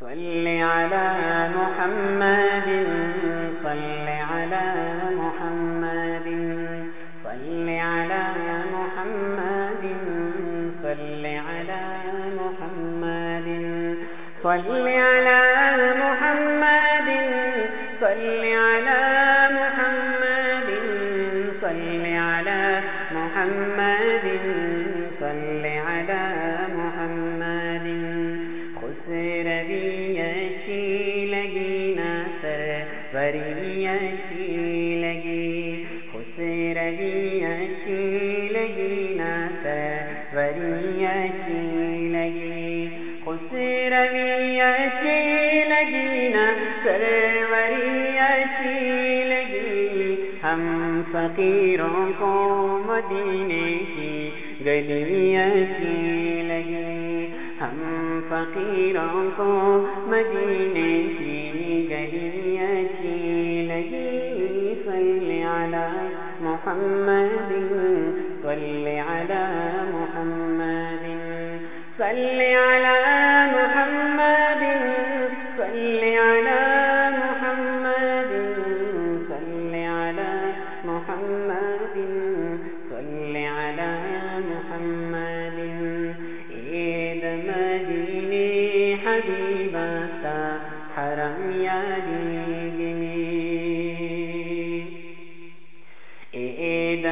صل على محمد صل على محمد صل على محمد صل على محمد صل على محمد صل على سروری اچھی لگی خسر بھی اچھی لگی نہ سروری اچھی لگی ہم فقیروں کو مدینے کی گلی اچھی لگی ہم فقیروں کو مدینے کی گلی اچھی لگی صلی علی محمد صلی علی صل على محمد، صل على محمد، صل على محمد، صل على محمد. عيد مدينة حبيبة حرم يا ديني عيد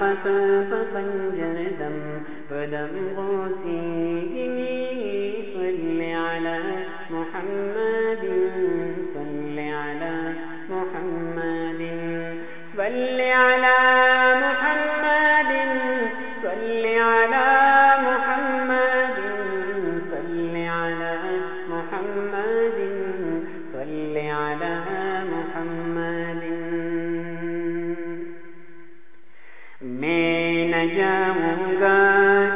فسافة جلدا فدم غسيه صل على محمد صل على محمد. بل میں نہ جاؤں گا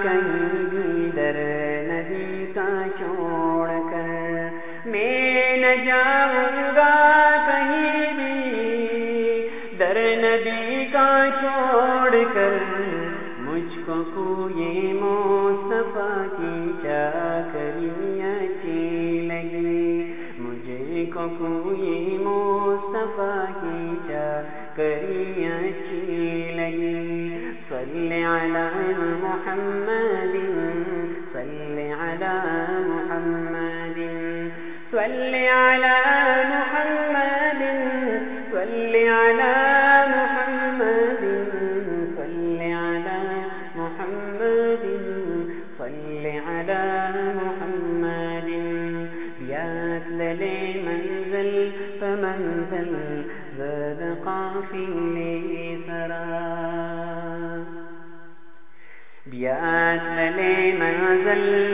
کہیں بھی در نبی کا چھوڑ کر۔ میں نہ جاؤں گا کہیں بھی در نبی کا چھوڑ کر۔ مجھ کو کوئی مصطفیٰ کی چاکری اچھی لگی مجھے کو کوئی مصطفیٰ کی چاکری اچھی لگی صل علی محمد يا أسلم منزل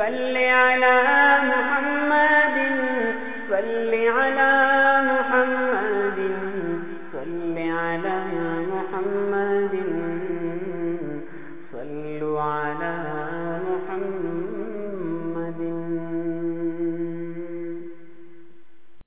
صل على محمد صل على محمد صل على محمد.